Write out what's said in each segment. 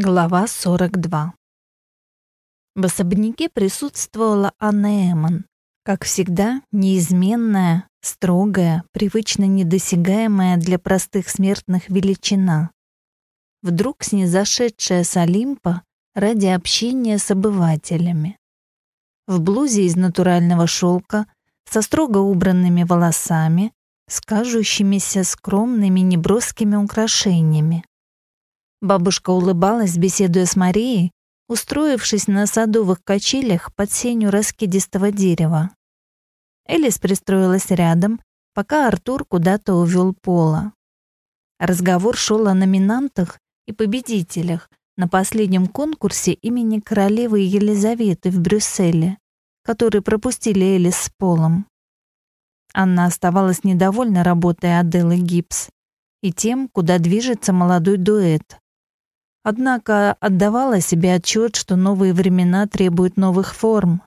Глава 42 В особняке присутствовала Анна Эмон. Как всегда, неизменная, строгая, привычно недосягаемая для простых смертных величина. Вдруг снизошедшая с Олимпа ради общения с обывателями. В блузе из натурального шелка, со строго убранными волосами, с скромными неброскими украшениями. Бабушка улыбалась, беседуя с Марией, устроившись на садовых качелях под сенью раскидистого дерева. Элис пристроилась рядом, пока Артур куда-то увел Пола. Разговор шел о номинантах и победителях на последнем конкурсе имени королевы Елизаветы в Брюсселе, который пропустили Элис с Полом. Анна оставалась недовольна работой Аделы Гибс и тем, куда движется молодой дуэт. Однако отдавала себе отчет, что новые времена требуют новых форм.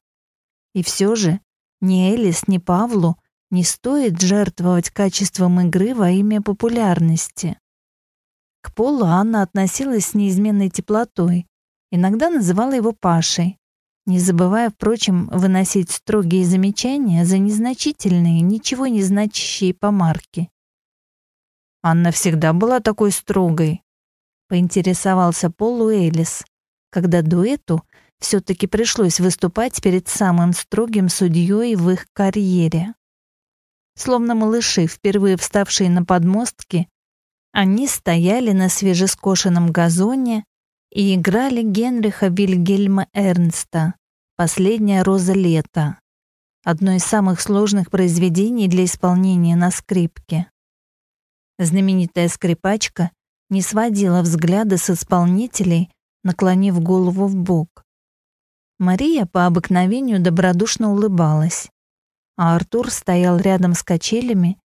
И все же ни Элис, ни Павлу не стоит жертвовать качеством игры во имя популярности. К Полу Анна относилась с неизменной теплотой, иногда называла его Пашей, не забывая, впрочем, выносить строгие замечания за незначительные, ничего не значащие помарки. Анна всегда была такой строгой, поинтересовался Пол Уэйлис, когда дуэту все-таки пришлось выступать перед самым строгим судьей в их карьере. Словно малыши, впервые вставшие на подмостки, они стояли на свежескошенном газоне и играли Генриха Вильгельма Эрнста «Последняя роза лета», одно из самых сложных произведений для исполнения на скрипке. Знаменитая скрипачка не сводила взгляда с исполнителей, наклонив голову в бок. Мария по обыкновению добродушно улыбалась, а Артур стоял рядом с качелями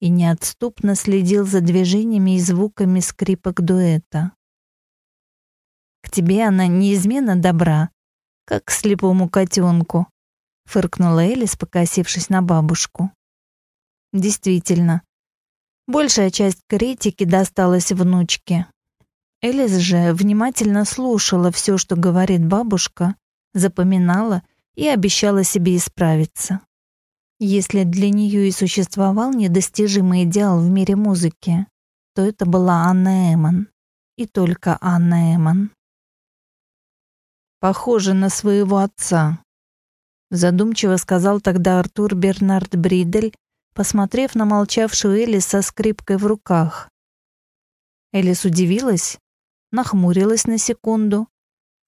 и неотступно следил за движениями и звуками скрипок дуэта. «К тебе она неизменно добра, как к слепому котенку», — фыркнула Элис, покосившись на бабушку. Действительно, Большая часть критики досталась внучке. Элис же внимательно слушала все, что говорит бабушка, запоминала и обещала себе исправиться. Если для нее и существовал недостижимый идеал в мире музыки, то это была Анна Эмон. И только Анна Эмон. «Похоже на своего отца», задумчиво сказал тогда Артур Бернард Бридель, посмотрев на молчавшую Элис со скрипкой в руках. Элис удивилась, нахмурилась на секунду,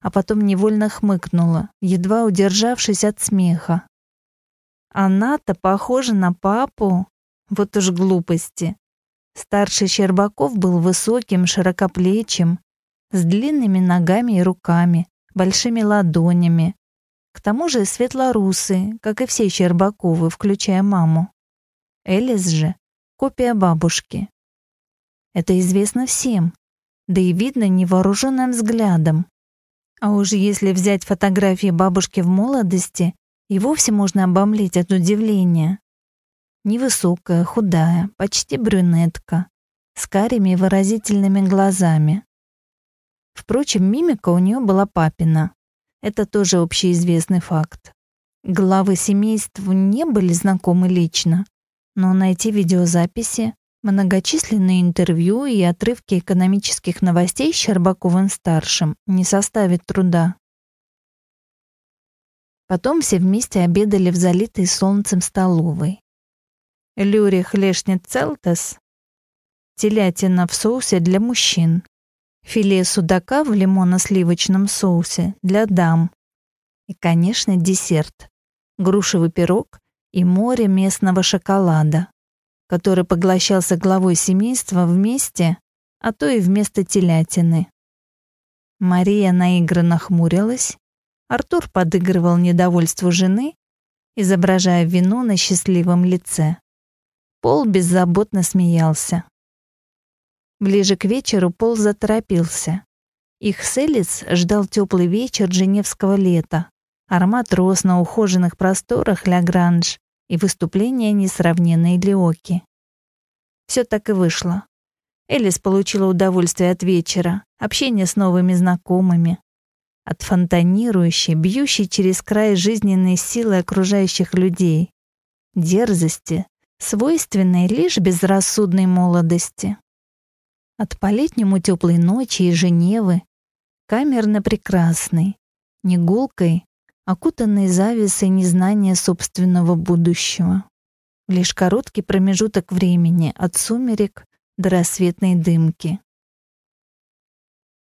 а потом невольно хмыкнула, едва удержавшись от смеха. Она-то похожа на папу. Вот уж глупости. Старший Щербаков был высоким, широкоплечим, с длинными ногами и руками, большими ладонями. К тому же светлорусый, как и все Щербаковы, включая маму. Элис же — копия бабушки. Это известно всем, да и видно невооруженным взглядом. А уж если взять фотографии бабушки в молодости, и вовсе можно обомлеть от удивления. Невысокая, худая, почти брюнетка, с карими выразительными глазами. Впрочем, мимика у нее была папина. Это тоже общеизвестный факт. Главы семейств не были знакомы лично, но найти видеозаписи, многочисленные интервью и отрывки экономических новостей Щербаковым-старшим не составит труда. Потом все вместе обедали в залитой солнцем столовой. Люрих лешнит целтес, телятина в соусе для мужчин, филе судака в лимонно-сливочном соусе для дам и, конечно, десерт — грушевый пирог и море местного шоколада, который поглощался главой семейства вместе, а то и вместо телятины. Мария наигранно хмурилась, Артур подыгрывал недовольству жены, изображая вину на счастливом лице. Пол беззаботно смеялся. Ближе к вечеру Пол заторопился. Их с Элис ждал теплый вечер женевского лета, аромат роз на ухоженных просторах Ля Гранж и выступление несравненной Леоки. Все так и вышло. Элис получила удовольствие от вечера, общения с новыми знакомыми, от фонтанирующей, бьющей через край жизненной силы окружающих людей, дерзости, свойственной лишь безрассудной молодости. От по-летнему теплой ночи и Женевы, камерно прекрасной, не гулкой, окутанной завесой незнания собственного будущего. Лишь короткий промежуток времени от сумерек до рассветной дымки.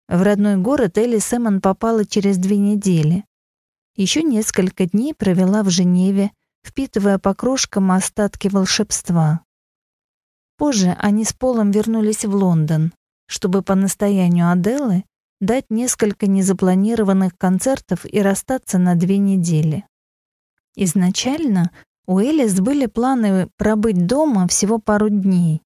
В родной город Элли Сэмон попала через две недели. Еще несколько дней провела в Женеве, впитывая по крошкам остатки волшебства. Позже они с Полом вернулись в Лондон, чтобы по настоянию Аделы дать несколько незапланированных концертов и расстаться на две недели. Изначально у Элис были планы пробыть дома всего пару дней,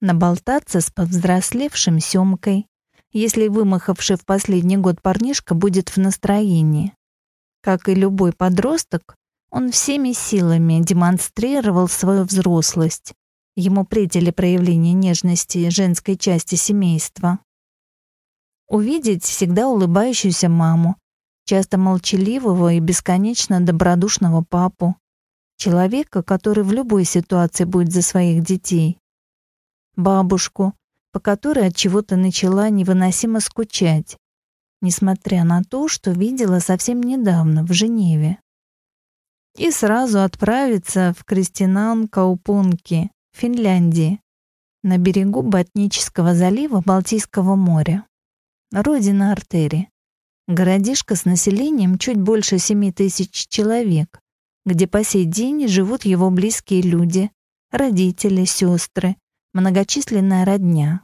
наболтаться с повзрослевшим Сёмкой, если вымахавший в последний год парнишка будет в настроении. Как и любой подросток, он всеми силами демонстрировал свою взрослость. Ему предели проявления нежности женской части семейства. Увидеть всегда улыбающуюся маму, часто молчаливого и бесконечно добродушного папу, человека, который в любой ситуации будет за своих детей, бабушку, по которой от чего-то начала невыносимо скучать, несмотря на то, что видела совсем недавно в Женеве. И сразу отправиться в Кристинан-Каупунки, Финляндии, на берегу Ботнического залива Балтийского моря. Родина Артери. Городишко с населением чуть больше 7 тысяч человек, где по сей день живут его близкие люди, родители, сестры, многочисленная родня.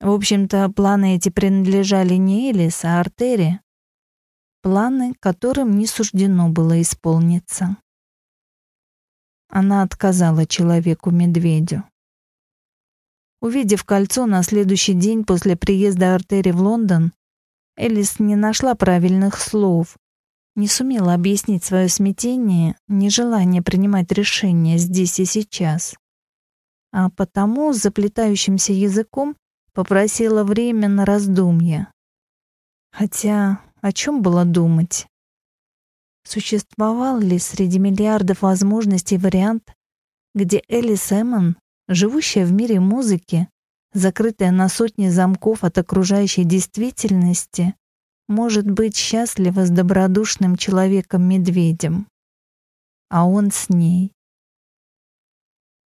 В общем-то, планы эти принадлежали не Элис, а Артере. Планы, которым не суждено было исполниться. Она отказала человеку-медведю. Увидев кольцо на следующий день после приезда Артери в Лондон, Элис не нашла правильных слов, не сумела объяснить свое смятение, нежелание принимать решения здесь и сейчас а потому с заплетающимся языком попросила время на раздумье. Хотя о чем было думать? Существовал ли среди миллиардов возможностей вариант, где Элли Сэмон, живущая в мире музыки, закрытая на сотни замков от окружающей действительности, может быть счастлива с добродушным человеком-медведем, а он с ней.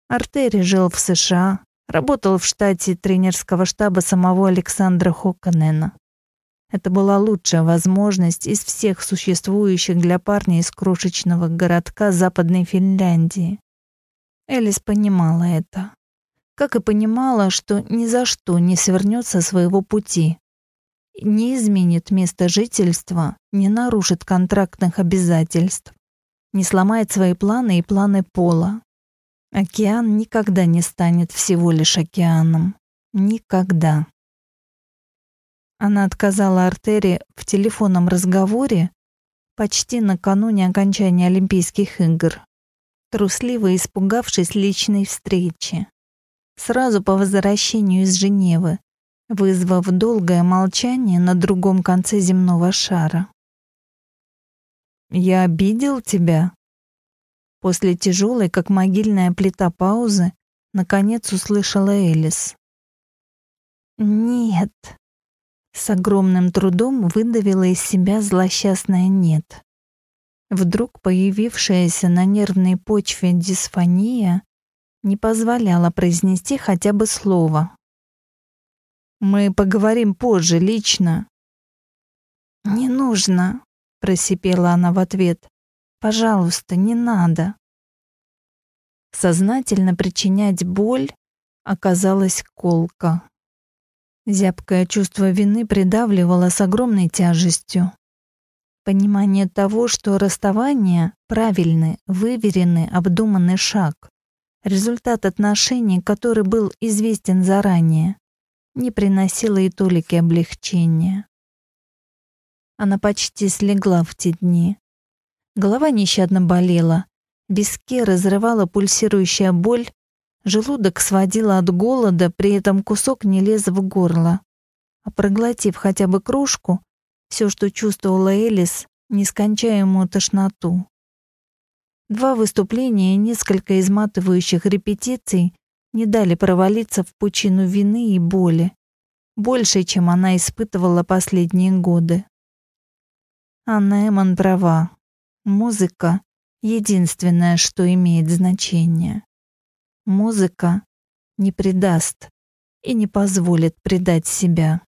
Артери жил в США, работал в штате тренерского штаба самого Александра Хоконена. Это была лучшая возможность из всех существующих для парня из крошечного городка Западной Финляндии. Элис понимала это. Как и понимала, что ни за что не свернет со своего пути, не изменит место жительства, не нарушит контрактных обязательств, не сломает свои планы и планы Пола. Океан никогда не станет всего лишь океаном. Никогда. Она отказала Артере в телефонном разговоре почти накануне окончания Олимпийских игр, трусливо испугавшись личной встречи. Сразу по возвращению из Женевы, вызвав долгое молчание на другом конце земного шара. «Я обидел тебя?» После тяжелой, как могильная плита паузы, наконец услышала Элис. «Нет». С огромным трудом выдавила из себя злосчастное «нет». Вдруг появившаяся на нервной почве дисфония не позволяла произнести хотя бы слово. «Мы поговорим позже, лично». «Не нужно», — просипела она в ответ. Пожалуйста, не надо. Сознательно причинять боль оказалась колка. Зябкое чувство вины придавливало с огромной тяжестью. Понимание того, что расставание — правильный, выверенный, обдуманный шаг, результат отношений, который был известен заранее, не приносило и толики облегчения. Она почти слегла в те дни, Голова нещадно болела. Виски разрывала пульсирующая боль, Желудок сводило от голода, при этом кусок не лез в горло. А проглотив хотя бы кружку, все, что чувствовала Элис, нескончаемую тошноту. Два выступления и несколько изматывающих репетиций не дали провалиться в пучину вины и боли, больше, чем она испытывала последние годы. Анна Эмон права. Музыка — единственное, что имеет значение. Музыка не предаст и не позволит предать себя.